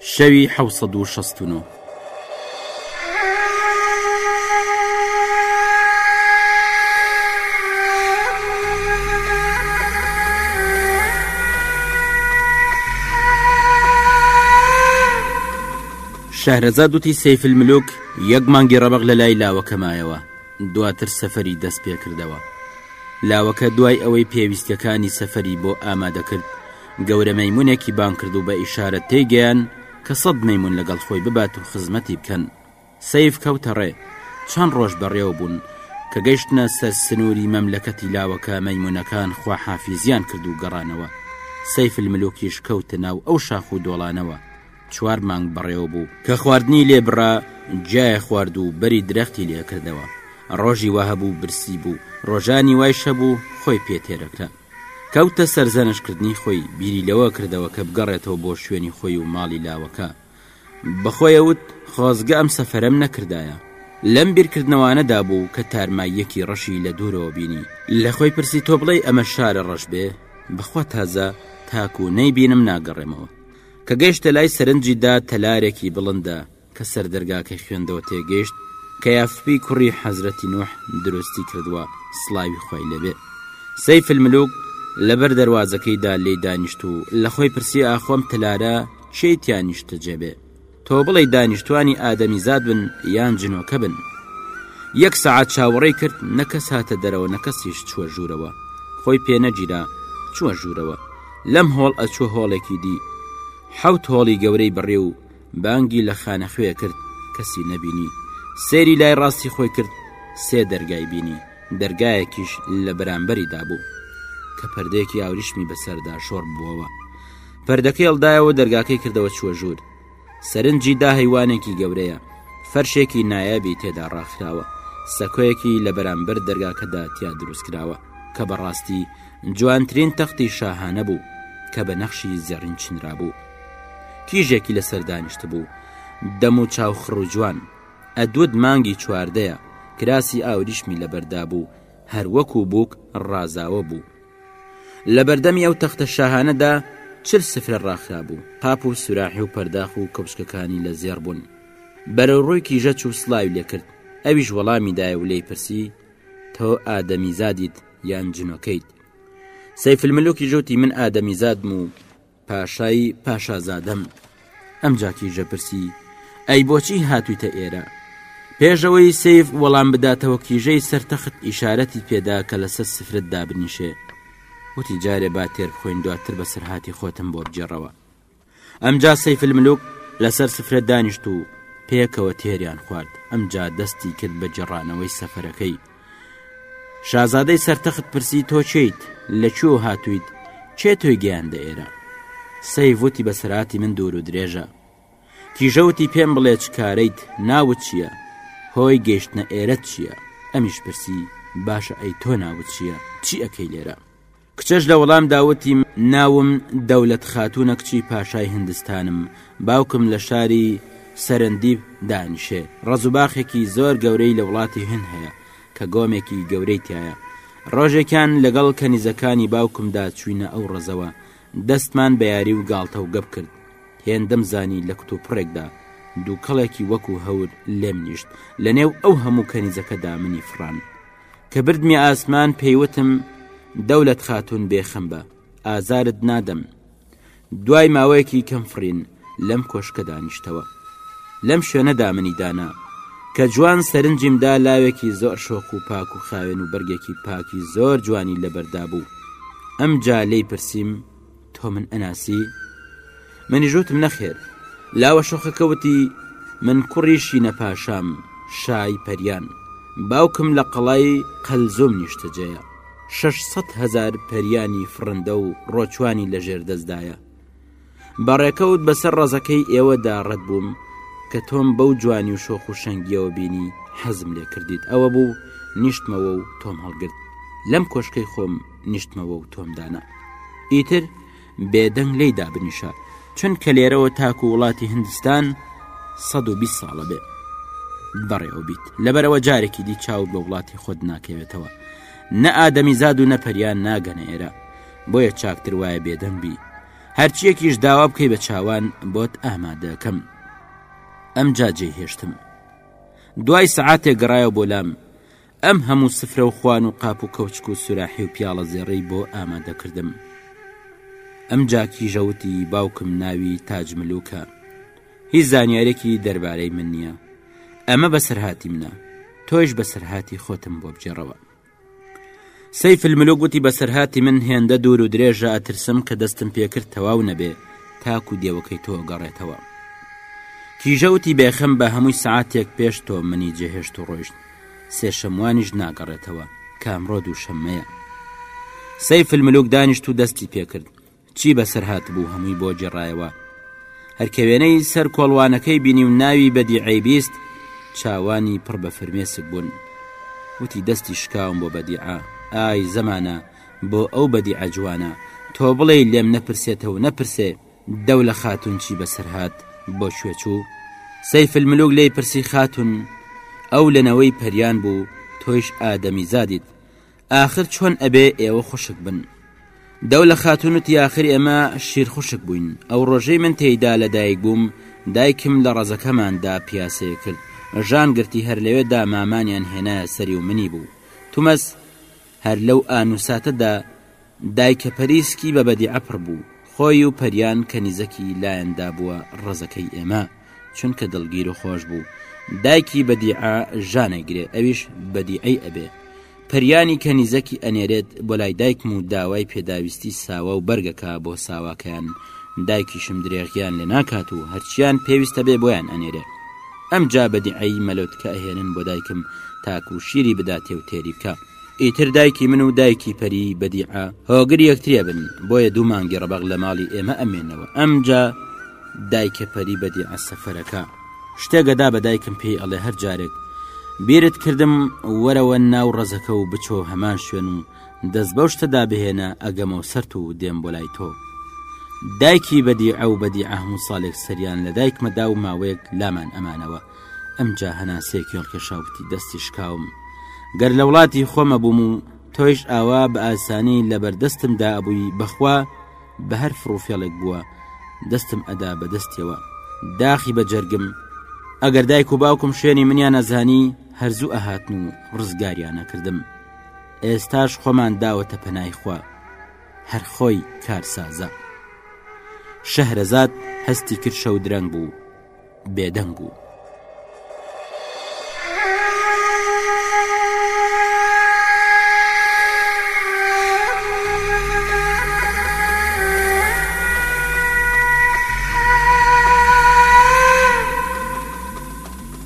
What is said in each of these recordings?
شەوی حەوت سەد و شەست و نۆ. شەهرەزاد وتی سەیفلملوک یەک مانگی ڕەبق لە لای لاوەکە مایەوە دواتر سەفری دەست پێکردەوە لاوەکە دوای ئەوەی پێویستەکانی سەفری بۆ ئامادەکرد گەورە مەیمونێکی بانگ کرد و بە ئیشارەت تێی گەیان کە سەد مەیمون لەگەڵ خۆی ببات و خزمەتی بکەن سەیف کەوتە ڕێ چەند ڕۆژ بەڕێوە بوون کە گەشتنە سەر سنووری مەملەکەتی لاوەکە مەیمونەکان خواحافیزیان کرد و گەڕانەوە سەیف الملوکیش کەوتە ناو ئەو شاخ و دۆڵانەوە چوار مانگ بەڕێوە بوو کە خواردنی لێ بڕا جیایە خوارد و بەری درەختی لێکردەوە ڕۆژی وەهەبوو برسی بوو ڕۆژانی وایشە بوو خۆی پێ تێرەکرا کەوتە سەرزەنشتکردنی خۆی، بیری لەوە کردەوە کە بگەڕێتەوە بۆ شوێنی خۆی و ماڵی لاوەکە. بە خۆی وت، خۆزگە ئەم سەفەرەم نەکردایە. لەم بیرکردنەوانەدا بوو کە تارماییەکی ڕەشی لە دوورەوە بینی. لە خۆی پرسی تۆ بڵێی ئەمە شارە ڕەش بێ؟ بەخوا تازە تاکوو نەیبینم ناگەڕێمەوە. کە گەیشتە لای سەرنجی دا تەلارێکی بڵندە. کە سەر دەرگاکەی خوێندەوە تێگەیشت کە یافپی کوڕی حەزرەتی نوح دروستی کردووە سڵاوی خوای لێبێ سەیف الملوک لەبەر دەروازەکەیدا لێی دانیشت و لە خۆی پرسی ئاخۆم تەلارە چێی تیا نیشتە جێبێ تۆ بڵێ دانیشتوانی ئادەمی زاد بن یان جنۆکە بن یەک سەعات چاوەڕێی کرد نەکەس هاتە دەرەوە نەکەسیش چووە ژوورەوە خۆی پێ نەگیرا چووە ژوورەوە لەم هۆڵ ئەچوە هۆڵێکی دی حەوت هۆڵی گەورەی بڕێ و بانگی لە خانەخوێ کرد کەسی نەبینی سێری لای ڕاستی خۆی کرد سێ دەرگای بینی دەرگایەکیش لە بەرامبەری دابوو کە پردێکی ئاوریشمی بەسەردا شۆڕ بووەوە پردەکەی هەڵدایەوە دەرگاکەی کردەوە چوە ژوور سەرنجی دا هەیوانێکی گەورەیە فەرشێکی نایابی تێدا ڕاخراوە سەکۆیەکی لە بەرامبەر دەرگاکەدا تیا دروست کراوە کە بەڕاستی جوانترین تەختی شاهانە بوو کە بە نەخشی زێڕین چنرا بوو کیژێکی لەسەر دانیشتبوو دەم و چاو خڕوجوان ئەدوت مانگی چواردەیە کراسی ئاوریشمی لەبەردا بوو هەروەکو بووک ڕازاوە بوو لە بەردەمی ئەو تەختە شاهانەدا چل سفرە ڕاخرا بوو قاپ و سوراحی و پەرداخ و کەوچکەکانی لە زێڕ بوون بەرە ڕووی کیژە چوو سلاوی لێکرد ئەویش وەڵامی دایە و لی پرسی تۆ ئادەمیزادیت یان جنۆکەیت سەیفلملوکی ژوتی من ئادەمیزادم و پاشای پاشازادەم ئەمجا تیژە پرسی ئەی بۆچی هاتوویتە ئێرە پێشەوەی سیف وەڵام بداتەوە کیژەی سەر تەخت ئیشارەتی پێدا کە لەسەر سفرت دابنیشێ وتی جارێ با تێر بخۆین دواتر بە سەرهاتی خۆتم بۆ بگێڕەوە ئەمجا سیف الملوک لەسەر سفرە دانیشت و پێکەوە تێریان خوارد ئەمجا دەستی کرد بە جێڕانەوەی سەفەرەکەی شازادەی سەرتەخت پرسی تۆ چیت لە کوێ هاتوویت کێ تۆی گەیاندە ئێرە سەیڤ وتی بە سراتی من دوور و درێژە کیژەوتی پێم بڵێ چ کارەیت ناوت چییە هۆی گەیشتنە ئێرەت چییە ئەمیش پرسی باشە ئەی تۆ ناوت چییە چی ئەەکەی لێرە کچەش لە وەڵامدا وتی، ناوم دەولەت خاتوونە کچی پاشای هندستانم، باوکم لە شاری، سەرندیب، دانیشێ، ڕەز و باخێکی زۆر گەورەی لە وڵاتی هند هەیە، کە گۆمێکی گەورەی تیایە. ڕۆژێکیان لەگەڵ کەنیزەکانی باوکمدا چووینە ئەو ڕەزەوە، دەستمان بە یاری و گاڵتە و گەپ کرد، هێندەم زانی لە کوتوپڕێکدا دووکەڵێکی وەکو هەور لێم نیشت، لەنێو ئەو هەموو کەنیزەکەدا منی فڕاند. کە بردمیە ئاسمان پێیوتم دەولەت خاتون بێخەمبە ئازارت نادەم دوای ماوەیەکی کەم فڕین لەم کۆشکە دانیشتەوە لەم شوێنەدا منی دانا کە جوان سەرنجیمدا لاوێکی زۆر شۆخ و پاک و خاوێن و بەرگێکی پاکی زۆر جوانی لەبەردا بوو ئەم جا لی پرسییم تۆ من ئەناسی؟ منیش وتم نەخێر. لاوە شۆخەکە وتی، من کوڕی شینە پاشام، شای پەریان. باوکم لە قەڵای قەلزۆم نیشتەجێیە. شەش سەد هەزار پەریانی فڕندە و ڕۆچوانی لە ژێر دەستدایە. بە ڕێکەوت بەسەر ڕەزەکەی ئێوەدا ڕەت بووم، کە تۆم بەو جوانی و شۆخ و شەنگیەوە بینی حەزم لێ کردیت ئەوە بوو نیشتمەوە و تۆم هەڵگرت لەم کۆشکەی خۆم نیشتمەوە و تۆم دانا ئیتر بێدەنگ لی دابنیشە چونکە لێرەوە تاکو وڵاتی هندستان 120 ساڵە بێ بەڕێوە بیت لەبەرەوە جارێکی دی چاوت بە وڵاتی خۆت ناکەوێتەوە نە ئادەمی زاد و نەپەریان ناگەنە ئێرە بۆیە چاکتر وایە بێدەنگ بی هەرچیەکیش داوا بکەی بە چاوان بۆت ئامادەکەم ئەم جاجێ هێشتم دوای سەعاتێک گەڕایە بۆ لام ئەم هەموو سفرە و خوان و قاپ و کەوچک و سوراحی و پیاڵە زێڕەی بۆ ئامادە کردم ئەم جاکی ژەوتی باوکم ناوی تاجملوکە هیچ زانیارێکی دەربارەی من نییە ئەمە بەسەرهاتی منە تۆش بەسەرهاتی خۆتم بۆ بجێڕەوە سەی فلملو گوتی بەسەرهاتی من هێندە دوور و درێژە ئەترسم کە دەستم پێکرد تەواو نەبێ تاکو و دێوەکەی تۆ گەڕێتەوە کیژەوتی بێخم بە هەمووی سعاتێک پێش تۆ منی جێهێشت و ڕۆیشت سێشەموانیش ناگەڕێتەوە کە ئەمڕۆ دووشەممەیە. سەیف الملوک دانیشت و دەستی پێکرد. چی بەسەر هاتبوو هەمووی بۆ گێڕایەوە. هەر کە وێنەی سەر کۆڵوانەکەی بینی و ناوی بەدیعەی بیست، چاوانی پڕ بە فرمێسک بوون. وتی دەستی شکاوم بۆ بەدیعە، ئای زەمانە، بۆ ئەو بەدیعە جوانە، تۆ بڵێی لێم نەپرسێتە و نەپرسێ، دەولە خاتون چی بەسەر هات بۆ کوێ چوو سەیف الملوک لێی پرسی خاتون ئەو لە نەوەی پەریان بوو تۆیش ئادەمی زادیت ئاخر چۆن ئەبێ ئێوە خوشک بن دەولە خاتون و تیاخر ئێمە شیر خوشک بووین ئەو ڕۆژەی من تێیدا لە دایک بووم دایکم لە ڕەزەکەماندا پیاسەیە کرد ژان گرتی هەر لەوێدا مامانیان هێنایە سەری و منی بوو تومەز هەر لەو ئان و ساتەدا دایکە پەریسکی بە بەدیعە پڕ بوو، خۆی و پەریان کەنیزەکی لایان دابووە ڕەزەکەی ئێمە، چونکە دڵگیر و خۆش بوو، دایکی بەدیعە ژان ئەیگرێ، ئەویش بەدیعەی ئەبێ. پەریانی کەنیزەکی ئەنێرێت بۆ لای دایکم و داوای پێداویستی ساوا و بەرگ ئەکا بۆ ساواکەیان، دایکیشم درێغیان لێ ناکات و هەرچییان پێویستە بێ بۆیان ئەنێرێ. ئەم جا بەدیعەیی مەلۆت کە ئەهێنن بۆ دایکم تاکو شیری بداتێ و تێری بکا. ئیتر دایکی من و دایکی پەری، بەدیعە، هۆگر یەکتری ئەبن، بۆیە دوو مانگی ڕەبەق لە ماڵی ئێمە ئەمێنەوە. ئەم جا دایکە پەری بەدیعە سەفەر ئەکا. شتێک ئەدا بە دایکم پێی ئەڵێ هەر جارێک بیرت کردم وەرەوە ناو ڕەزەکە و بچۆ هەمان شوێن و دەست بەو شتە دا بهێنە ئەگەمەوە سەرت و دێم بۆ لای تۆ. دایکی بەدیعە و بەدیعە هەموو ساڵێک سەریان لە دایکمە دا و ماوەیەک لامان ئەمانەوە، ئەمجا هەناسەیەک یۆڵ کێشا و وتی دەستی شکاوم، گەر لە وڵاتی خۆم ئەبووم و تۆیش ئاوا بە ئاسانی لە بەر دەستم دا ئەبووی بەخوا بە هەر فڕوفێڵێک بووە دەستم ئەدا بە دەستیەوە داخی بە جەرگم، ئەگەر دایک و باوکم شوێنی منیان ئەزانی هەر زوو ئەهاتن و ڕزگاریان ئەکردم. ئێستاش خۆمان داوەتە پەنای خوا هەر خۆی کارسازە شەهرەزاد هەستی کرد شەو درەنگ بوو بێدەنگ بوو.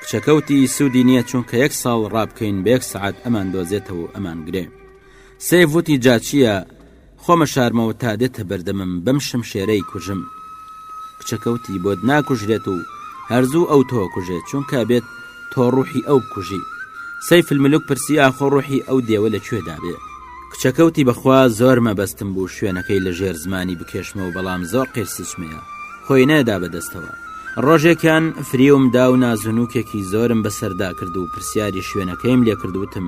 کچەکە وتی سوودی نییە چونکە یەک ساڵ ڕابکەین بە یەک سعات ئەمان دۆزێتەوە و ئەمان گرێ سێف وتی جاچیە خۆمە شارمەوە تا دێتە بەردەمم بەم شم شێرەی کوژم کچەکەوتی بۆت ناکوژرێت و هەرزوو ئەو تۆ کوژێت چونکە بێت تۆ ڕوحی ئەو بکوژی سەیف الملوک پرسی ئاخۆ ڕوحی ئەو دێوە لە کوێدابێ کچەکە وتی بەخوا زۆر مەبەستم بوو شوێنەکەی لە ژێر زمانی بکێشمەوە بەڵام زۆر قیرسیچمەیە خۆی نەدا بەدەستەوە ڕۆژێکیان فریوم دا و نازونوکێکی زۆرم بەسەردا کرد و پرسیاری شوێنەکەیم لێکردوتم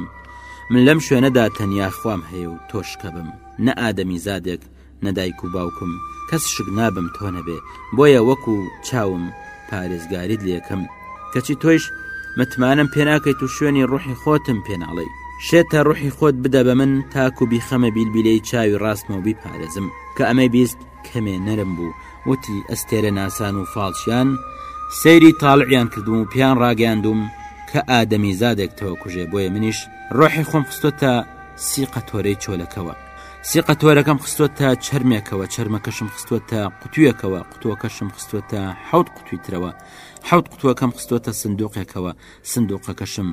من لەم شوێنەدا تەنیا خوام هەیە و تۆشکە بم نە ئادەمی زادێک نە دایک و باوکم کەس شک نابم تۆ نەبێ بۆیە وەکو چاوم پارێزگاریت لەکەم کەچی تۆیش متمانەم پێناکەیت و شوێنی ڕوحی خۆتم پێناڵی شێتە ڕوحی خۆت بدە بە من تاکو بیخەمە بیلبیلەی چاوی ڕاستمەوە بیپارێزم کە ئەمەی بیست کەمێ نەرم بوو وتی ئەستێرە ناسان و فاڵچیان سەیری تاڵعیان کردوم و پیان ڕاگەیاندوم کە ئادەمی زادێک تەوە کوژێ بۆیە منیش ڕۆحی خۆم خستۆتە سیقە تۆرەی چۆلەکەوە سیقە تۆرەکەم خستوە تا چرمێکەوە چرمەکەشم خستوە تا قوتوویەکەوە قوتووەکەشم خستوە تا حوت قوتوی ترەوە حوت قوتووەکەم خستوە تا سندوقێکەوە سندوقەکەشم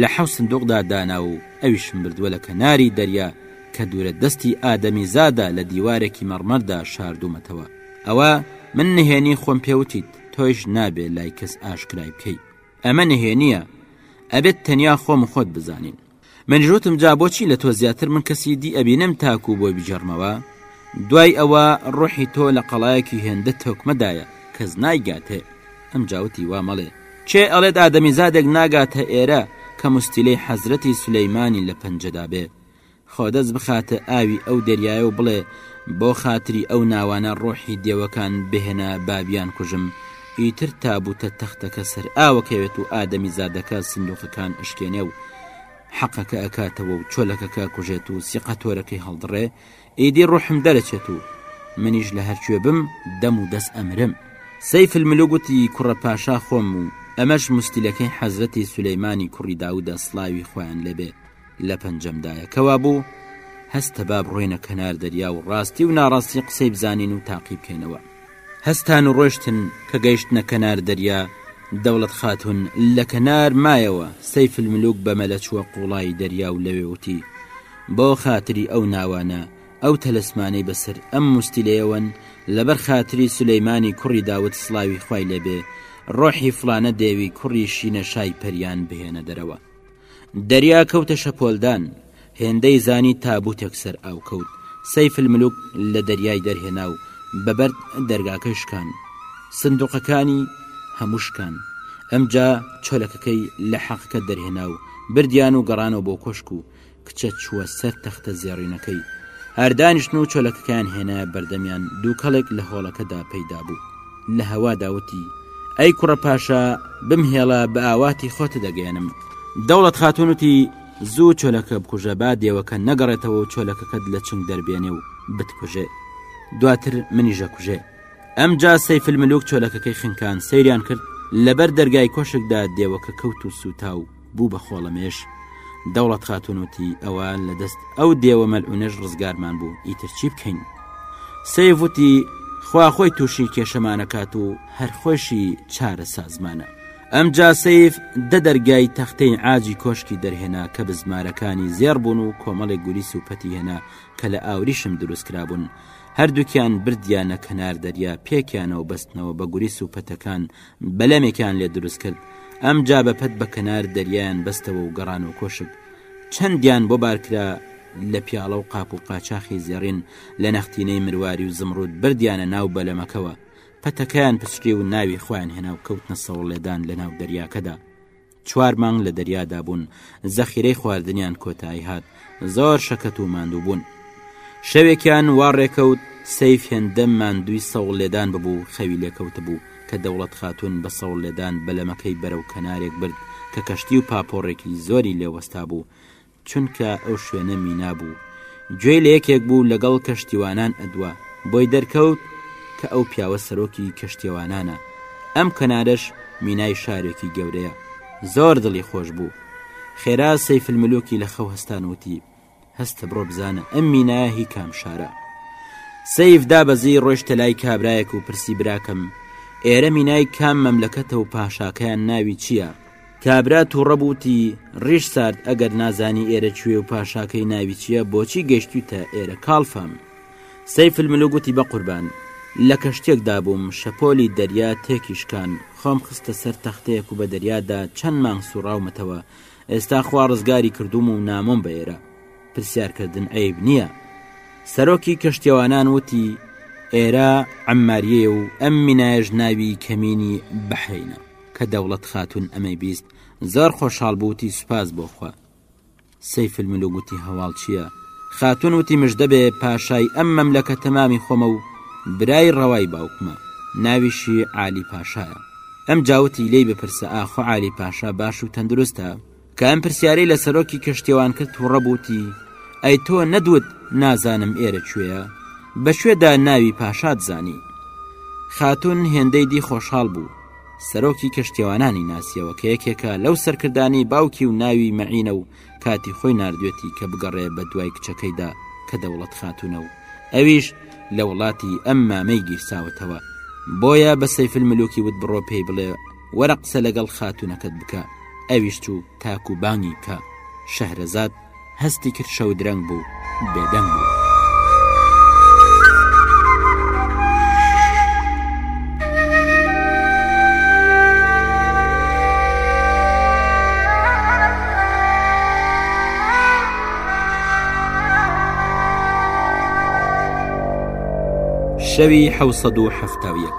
لە حەو سندوقدا دانا و ئەویشم بردووە لە کەناری دەریا کە دوورە دەستی ئادەمی زادا لە دیوارێکی مەڕمەردا شاردوومەتەوە ئەوە من نهێنی خۆم پێوتیت تۆیش نابێ لای کەس ئاشکرای بکەیت ئەمە نهێنیە ئەبێت تەنیا خۆم خۆت بزانین منیش وتم جا بۆچی لە تۆ زیاتر من کەسی دی ئەبینم تاکوو بۆی بگێڕمەوە؟ دوای ئەوە ڕۆحی تۆ لە قەڵایەکی هێندە تۆکمە دایە کەس نایگاتێ. ئەمجا وتی وا مەڵێ. کێ ئەڵێت ئادەمیزادێک ناگاتە ئێرە کە مستیلەی حەزرەتی سولەیمانی لە پەنجەدا بێ خۆ دەست بخاتە ئاوی ئەو دەریایە و بڵێ بۆ خاتری ئەو ناوانە ڕۆحی دێوەکان بهێنە با بیانکوژم ئیتر تابوتە تەختەکە سەرئاوەکەوێت و ئادەمیزادەکە سندوقەکان ئەشکێنێ و حەقەکە ئەکاتەوە و چۆلەکەکە کوژێت و سیقەتۆرەکەی هەڵدڕێ ئیدی ڕۆحم دەرەچێت و منیش لە هەرکوێ بم دەم و دەست ئەمرم سەیف الملوک وتی کوڕە پاشا خۆم و ئەمەش مستیلەکەی حەزرەتی سولەیمانی کوڕی داودە سڵاوی خوایان لێبێ لە پەنجەمدایە کەوابوو هەستە با بڕۆینە کەنار دەریا و ڕاستی و ناڕاستی قسەی بزانین و تاقی بکەینەوە هەستان و ڕۆشتن کە گەیشتنە کەنار دەریا دەوڵەت خاتون لە کەنار مایەوە سەیف الملوک بە مەلە چووە قوڵایی دەریا و لەوێ وتی بۆ خاتری ئەو ناوانە ئەو تەلەسمانەی بەسەر ئەم مستیلەیەوەن لەبەر خاتری سولەیمانی کوڕی داوت سڵاوی خوای لێبێ ڕۆحی فڵانە دێوی کوڕی شینە شای پەریان بهێنە دەرەوە دەریا کەوتە شەپۆلدان، هێندەی زانی تابووتێک سەر ئاو کەوت، سەیفلملوک لە دەریای دەرهێنا و بە بەرد دەرگاکەی شکان. سندووقەکانی هەموو شکان. ئەمجا چۆلەکەکەی لە حەقکە دەرهێنا و بردیان و گەڕانەوە بۆ کۆشک و کچە چووە سەر تەختە زێڕینەکەی. هەر دانیشتن و چۆلەکەکەیان هێنایە بەردەمیان دووکەڵێک لە هۆڵەکەدا پەیدا بوو. لە هەوادا وتی ئەی کوڕە پاشا بمهێڵە بە ئاواتی خۆتە دەگەێنم دەوڵەت خاتونوتی زوو چۆلەکە بکوژە با دێوەکە نەگەڕێتەوە و چۆلەکەکەت لە چنگ دەربێنێ و بتکوژێ دواتر منی ژەکوژێ ئەم جا سەیفل ملوک چۆلەکەکەی خنکان سەیریان کرد لەبەر دەرگای کۆشکدا دێوەکە کەوت و سووتا و بوو بە خۆڵەمێش دەوڵەت خاتونوتی ئەوە لە دەست ئەو دێوە مەلعونەش ڕزگارمان بوو ئیتر چی بکەین سەیڤوتی خوا خۆی تووشی کێشەمانەکات و هەر خۆشی چارە سازمانە ئەم جاسەیف دە دەرگای تەختەی ئاجی کۆشکی دەرهێنا کە بزمارەکانی زێڕ بوون و کۆمەڵێک گولی سوپەتی هێنا کە لە ئاوریشم دروست کرابوون هەردووکیان بردیانە کەنار دەریا پێکیانەوە بەستنەوە بە گوری سوپەتەکان بەلەمێکیان لێ دروست کرد، ئەمجا بە پەت بە کەنار دەریایان بەستەوە و گەڕانەوە کۆشک. چەندیان بۆ بار کرا لە پیاڵە و قاپ و قاچاخی زێڕین لە نەختینەی مرواری و زمڕود بردیانە ناو بەلەمەکەوە، پەتەکەیان پچڕی و ناوی خۆیان هێنا و کەوتنە سەوڵلێدان لە ناو دەریاکەدا. چوار مانگ لە دەریادا بوون زەخیرەی خواردنیان کۆتایی هات زۆر شەکەت و ماندوو بوون شەوێکیان وا ڕێکەوت سەیف هێندە ماندووی سەوڵ لێدان ببوو خەوی لێکەوت بوو کە دەوڵەت خاتون بە سەوڵ لێدان بەلەمەکەی بەرەو کەنارێک برد کە کەشتی و پاپۆڕێکی زۆری لێ وەستا بوو چونکە ئەو شوێنە مینا بوو گوێی لە یەکێک بوو لەگەڵ کەشتیوانان ئەدوا بۆی دەرکەوت کە ئەو پیاوە سەرۆکی کەشتێوانانە ئەم کەنارش مینای شارێکی گەورەیە زۆر دڵی خۆش بوو خێرا سەیفلملوکی لە خەو هەستان وتی هەستە بڕۆ بزانە ئەم مینایە هی کام شارە سەیف دابەزی ڕۆشتە لای کابرایەک و پرسی براکەم ئێرە مینای کام مەملەکەتە و پاشاکەیان ناوی چییە؟ کابرا توڕە بوو وتی، ڕیش سارد ئەگەر نازانی ئێرە کوێ و پاشاکەی ناوی چییە بۆچی گەشتویتە ئێرە کاڵفام. سەیف الملوک وتی بە قوربان، لە کەشتییەکدا بووم شەپۆلی دەریا تێکی شکان، خۆم خستە سەر تەختەیەک و بە دەریادا چەند مانگ سووڕاومەتەوە، ئێستا خوا ڕزگاری کردووم و نامۆم بە ئێرە. پرسیار کردن عەیب نییە. سەرۆکی کەشتیەوانان وتی، ئێرە عەممارییە و ئەم مینایەش ناوی کەمینی بەحرەینە. کە دەوڵەت خاتوون ئەمەی بیست زۆر خۆشحاڵ بوو وتی سوپاس بۆ خوا سەیف الملوک وتی هەواڵ چییە خاتوون وتی مژدە بێ پاشای ئەم مەملەکە تەمامی خۆمە و برای ڕەوای باوکمە ناویشی عالی پاشایە ئەم جاوتی لێی بپرسە ئاخۆ عالی پاشا باش و تەندروستە کە ئەم پرسیارەی لە سەرۆکی کەشتێوان کرد تووڕە بووتی ئەی تۆ نەدوت نازانم ئێرە کوێە بەشێدا ناوی پاشاد زانی خاتون هێندەی دی خۆشحاڵ بوو سەرۆکی کەشتێوانانی ناسیەوە کە یەکێکە لەو سەرکردانی باوکی و ناوی مەعینە و کاتی خۆی نردوێتی کە بگەڕێ بە دوای کچەکەیدا کە دەوڵەت خاتونە و ئەویش لە وڵاتی ئەم مامەی گیرساوەتەوە بۆیە بە سەیفل ملوکی وت بڕۆ پێی بڵێ وەرە قسە لەگەڵ خاتونەکەت بکە ئەویش چوو تاکو بانگی بکا شەهرەزاد هەستی کرد شەودرەنگ بوو بێدەنگ بوو. شەوی حەوسەد و حەفتاویەک.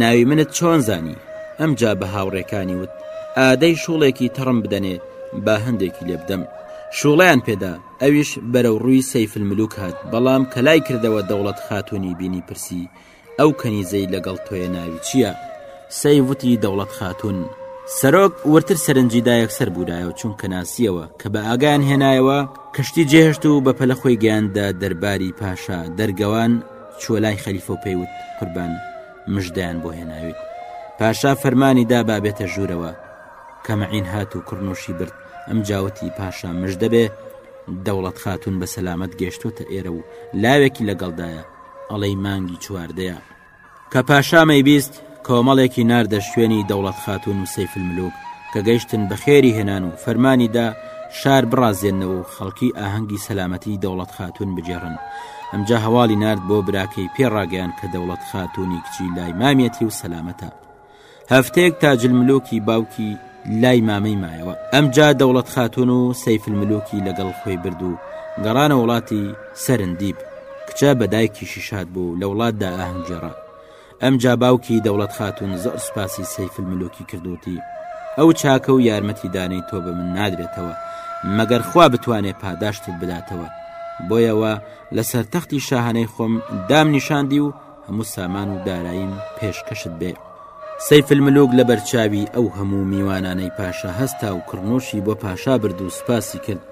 ناوی منت چۆن زانی ئەمجا بە هاوڕێکانی وت ئادەی شوڵێکی تەڕم بدەنێ با هەندێکی لێ بدەم شوڵیان پێدا ئەویش بەرەو ڕووی سەیفل ملوک هات بەڵام کە لای کردەوە دەوڵەت خاتونی بینی پرسی ئەو کەنیزەی لەگەڵ تۆیە ناوی چییە؟ سەیڤوتی دەوڵەت خاتون سەرۆک ورتر سەرنجی دایەک سەر بوورایەوە چونکە ناسیەوە کە بە ئاگایان هێنایەوە کەشتی جێهشت و بە پەلە خۆی گەیاندا دەرباری پاشا دەرگەوان چووە لای خەلیفە و پێیوت قوربان مژدەیان بۆ هێناویت پاشا فەرمانی دا با بێتە ژوورەوە کە مەعین هات و کوڕنوشی برد ئەم جاوتی پاشا مژدە بێ دەوڵەت خاتون بە سەلامت گەشتوتە ئێرە و لاوێکی لەگەڵدایە ئەڵەی مانگی چواردەیە کە پاشامەی بیست کۆمەڵێکی ناردە شوێنی دەوڵەت خاتون و سەیف الملوک کە گەیشتن بە خێری هێنان و فەرمانی دا شار بڕازێنەوە و خەڵکی ئاهەنگی سەلامەتی دەوڵەت خاتون بگێڕن ئەمجا هەواڵی نرد بۆ براکەی پێڕاگەیان کە دەوڵەت خاتونی کچی لای مامەتی و سەلامەتە هەفتەیەک تاجل ملوکی باوکی لای مامەی مایەوە ئەمجا دەوڵەت خاتون و سەیف الملوکی لەگەڵ خۆی برد و گەڕانە وڵاتی سەرندیب کچە بەدایکی شیشاد بوو لە وڵاتدا ئاهنگگێڕە ئەمجا باوکی دەوڵەت خاتوون زۆر سوپاسی سەیف الملوکی کرد وتی ئەو چاکە و یارمەتی دانەی تۆ بە من نادرێتەوە مەگەر خوا بتوانێ پاداشتت بداتەوە بۆیەوە لەسەر تەختی شاهانەی خۆم دام نیشاندی و هەموو سامان و داراییم پێشکەشت بێ سەیف الملوک لە بەرچاوی ئەو هەموو میوانانەی پاشا هەستا و کڕنۆشی بۆ پاشا برد و سوپاسی کرد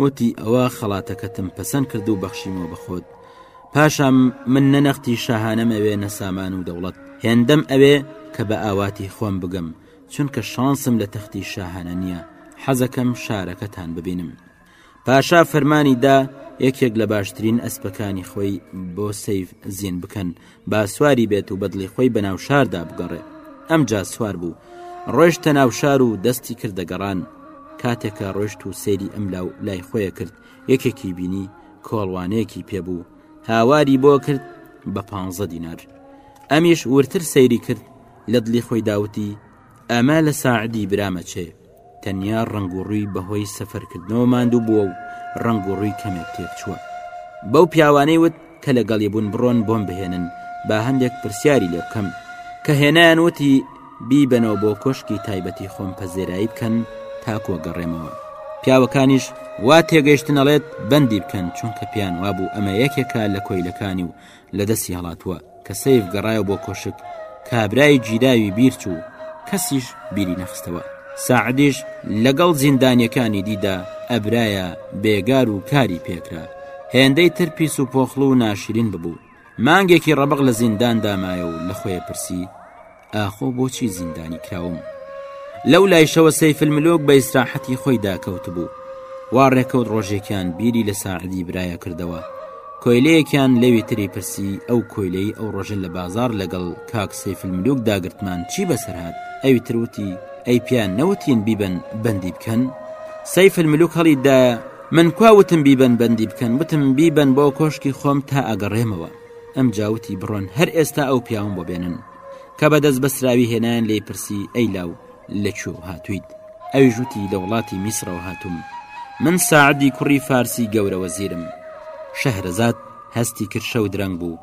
وتی ئەوە خەڵاتەکەتم پەسەند کرد و بەخشیمەوە بەخۆت پاشان من نە نەختی شاهانەم ئەوێ نە سامان و دەوڵەت هێندەم ئەوێ کە بە ئاواتی خۆم بگەم چونکە شانسم لە تەختی شاهانە نییە حەزەکەم شارەکەتان ببینم پاشا فەرمانی دا یەکێک لە باشترین ئەسپەکانی خۆی بۆ سیف زین بکەن با سواری بێت و بەدڵی خۆی بە ناو شاردا بگەڕێ ئەم جا سوار بوو ڕۆشتە ناو شار و دەستی کردە گەڕان کاتێکە ڕۆشت و سەیری ئەم لاو لای خۆیە کرد یەکێکی بینی کۆڵوانێکی پێبوو هاواری بۆ کرد بە پ دینار ئەمیش ورتر سەیری کرد لە دلی خۆی داوتی ئەمە لە ساعدی برامە چێ تەنیا ڕنگ و ڕووی بەهۆی سەفەرکردنەوە ماندوو بووە و ڕنگ و ڕووی کەمێک تێک چووە بەو پیاوانەی وت کە لەگەڵی بوون بڕۆن بۆم بهێنن با هەندێک پرسیاری لێ بکەم کە هێنایان وتی بیبەنەوە بۆ کۆشکی تایبەتی خۆم پەزێرایی بکەن تاکۆ گەڕێمەوە پیاوەکانیش وا تێگەیشتن ئەڵێت بەندی بکەن چونکە پیان وابوو ئەمە یەکێکە لە کۆیلەکانی و لە دەستی هەڵاتووە کە سیف گەڕایە بۆ کۆشک کابرای گیراوی بیرچوو کەسیش بیری نەخستەوە سعدیش لەگەڵ زیندانیەکانی دیدا ئەبرایە بێگار و کاری پێکرا هێندەی تر پیس و پۆخڵ و ناشرین ببوو مانگێکی ڕەبق لە زیندان دامایە و لە خۆیە پرسی ئاخۆ بۆچی زیندانی کراوم لەو لایشەوە سەیفلملۆک بە ئیسراحەتی خۆی داکەوت بوو وا ڕێکەوت ڕۆژێکیان بیری لە ساعدی برایە کردەوە کۆیلەیەکیان لەوی تری پرسی ئەو کۆیلەی ئەو ڕۆژە لە بازار لەگەڵ کاک سەیفلملوک داگرتمان چی بەسەرهات ئەوی تروتی ئەی پیان نەوتین بیبن بەندی بکەن سەیفلملوک هەڵیدا من کوا وتم بیبەن بەندی بکەن وتم بیبەن بۆ کۆشکی خۆم تا ئەگەڕێمەوە ئەم جاوتی بڕۆن هەر ئێستا ئەو پیاوم بۆ بێنن کە بە دەست بەسراوی هێنایان لی پرسی ئەی لاو لە کوێ و هاتوویت ئەوی ژووتی لە وڵاتی میسرەوە هاتووم من ساعدی کوڕی فارسی گەورە وەزیرم شەهرەزاد هەستی کرد شەو درەنگ بوو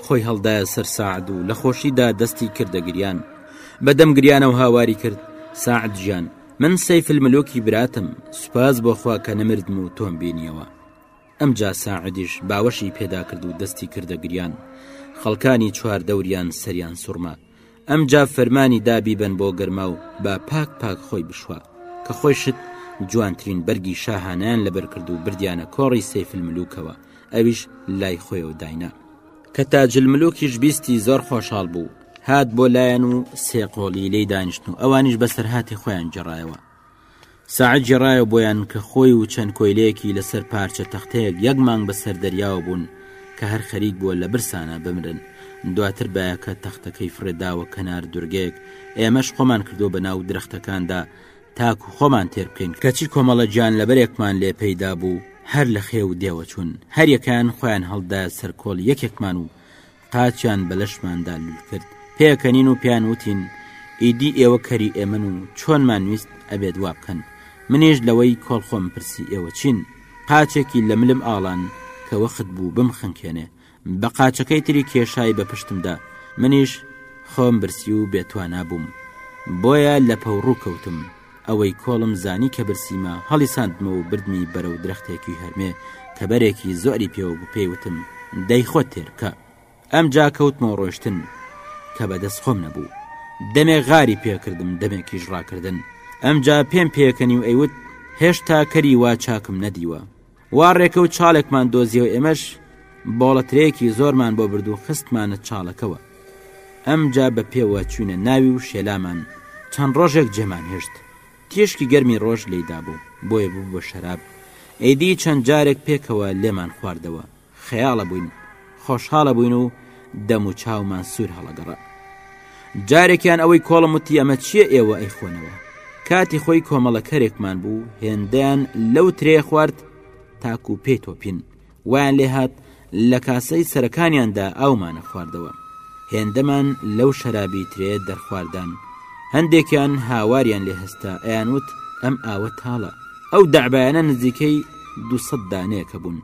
خۆی هەڵدایە سەر سەعد و لە خۆشیدا دەستی کردە گریان بە دەم گریانەوە هاواری کرد سەعد گیان من سەیف الملوکی براتم سوپاس بۆ خوا کە نەمردم و تۆم بینیەوە ئەمجا ساعدیش باوەشی پێدا کرد و دەستی کردە گریان خەڵکانی چواردەوریان سەریان سوڕما ئەمجا فەرمانی دا بیبەن بۆ گەرما و با پاک پاک خۆی بشوا کە خۆی شت جوانترین بەرگی شاهانیان لەبەر کرد و بردیانە کۆڕی سەیفل ملوکەوە ئەویش لای خۆیەوە داینا کە تاجل ملوکیش بیستی زۆر خۆشحاڵ بوو هات بۆ لایەن و سێقۆڵی لی دانیشتن و ئەوانیش بەسەرهاتی خۆیان گەڕایەوە سەعد گێڕایەوە بۆیان کە خۆی و چەند کۆیلەیەکی لەسەر پارچە تەختەیەک یەک مانگ بەسەر دەریاوە بوون کە هەر خەریک بووە لە برسانا بمرن دواتر بایەکە تەختەکەی فڕێداوە کەنار دورگەیەک ئێمەش خۆمان کردو بە ناو درەختەکاندا تاکو خۆمان تێر بکەین کەچی کۆمەڵە گیانلەبەرێکمان لێ پەیدا بوو هەر لە خێو دێوە چوون هەریەکەیان خۆیان هەڵدایە سەر کۆڵی یەکێکمان و قاچیان بە لەشماندا لول کرد پێکەنین و پیان وتین ئیدی ئێوە کەری ئێمن و چۆنمان ویست ئەبێت وا بکەن منیش لەوەی کۆڵخۆم پرسی ئێوە چین قاچێکی لە ملم ئاڵان کە وەخت بوو بم خنکێنێ بە قاچەکەی تری کێشای بە پشتمدا منیش خۆم برسی و بێتوانابووم بۆیە لە پەوڕوو کەوتم ئەوەی کۆڵم زانی کە برسیمە هەڵیساندمەوە و بردمی بەرەو درەختێکی هەرمێ کە بەرێکی زۆری پێوە بوو پێی وتم دەی خۆت تێر بکە. ئەمجا کەوتمەوە ڕۆیشتن کە بە دەست خۆم نەبوو. دەمێک غاری پێ کردم دەمێکیش ڕاکردن. ئەمجا پێم پێکەنی و ئەیوت هێشتا کەری وا چاکم نەدیوە. وا ڕێکە و چاڵێکمان دۆزیەوە ئێمەش باڵەترەیەکی زۆرمان بۆ برد و خستمانە چاڵەکەوە ئەمجا بە پێوە چوینە ناوی و شێلامان چەند ڕۆژێک جێمان هێشت تیشکی گەرمی ڕۆژ لێدا بوو بۆیە بوو بە شەراب ئەیدی چەند جارێک پێکەوە لێمان خواردەوە خەیاڵە بووین خۆشحاڵە بووین و دەم و چاومان سوور هەڵەگەڕا جارێکیان ئەوەی کۆڵم وتی ئەمە چییە ئێوە ئەی خۆنەوە کاتی خۆی کۆمەڵە کەرێکمان بوو هێندەیان لەو ترێ خوارد تاکو پێی تۆپین وایان لێ هات لە کاسەی سەرەکانیاندا ئاومانە خواردەوە هێندەمان لەو شەرابی ترێ دەرخواردان هەندێکیان هاواریان لێ هەستا ئەیان وت ئەم ئاوە تاڵە ئەو دەعبایانە نزیکەی دوسەد دانەیەکە بوون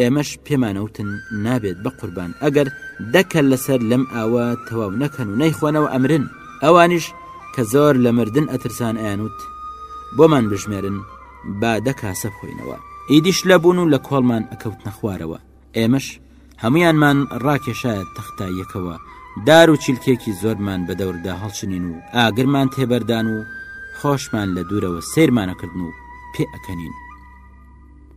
ئێمەش پێمانەوتن نابێت بەقوربان ئەگەر دەکەل لەسەر لەم ئاوە تەواو نەکەن و نەیخۆنەوە ئەمرن ئەوانیش کە زۆر لە مردن ئەترسان ئەیانوت بۆمان بژمێرن با دە کاسە بخۆینەوە ئیدیش لە بوون و لە کۆڵمان ئەکەوت نەخوارەوە ئێمەش هەمویانمان ڕاکێشایە تەختاییەکەوە دار و چیلکێکی زۆرمان بە دەوردا هەڵچنین و ئاگرمان تێبەردان و خۆشمان لە دوورەوە سیرمانەکردن و پێ ئەکەنین